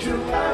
You.